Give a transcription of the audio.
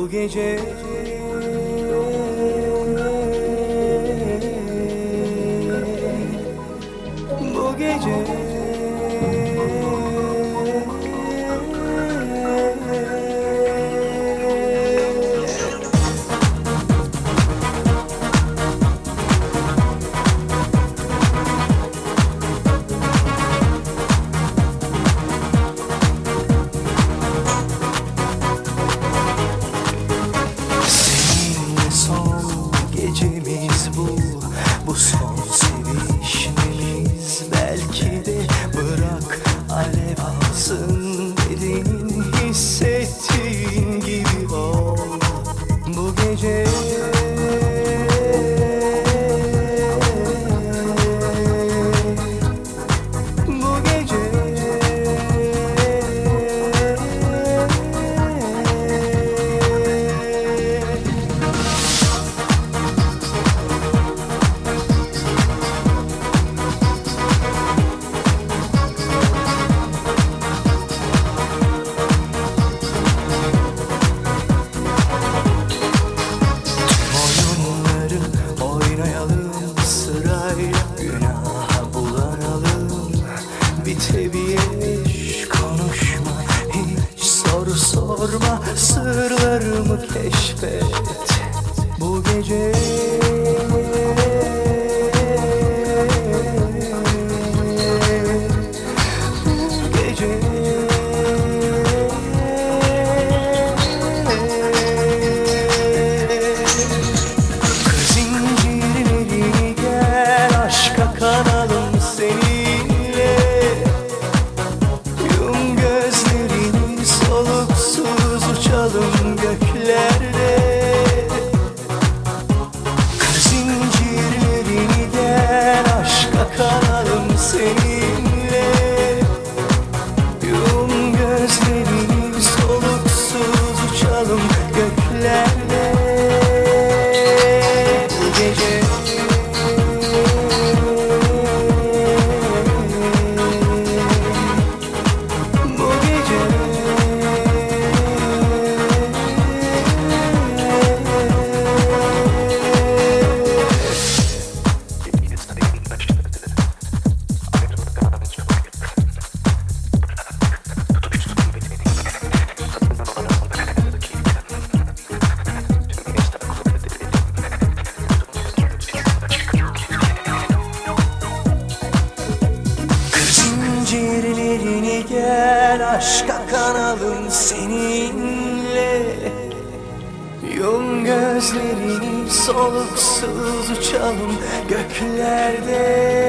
bu gece. sorma sırlarımı keşfet. Bu gece yanalım seninle. Yum gözlerini soluksuz uçalım göklerde.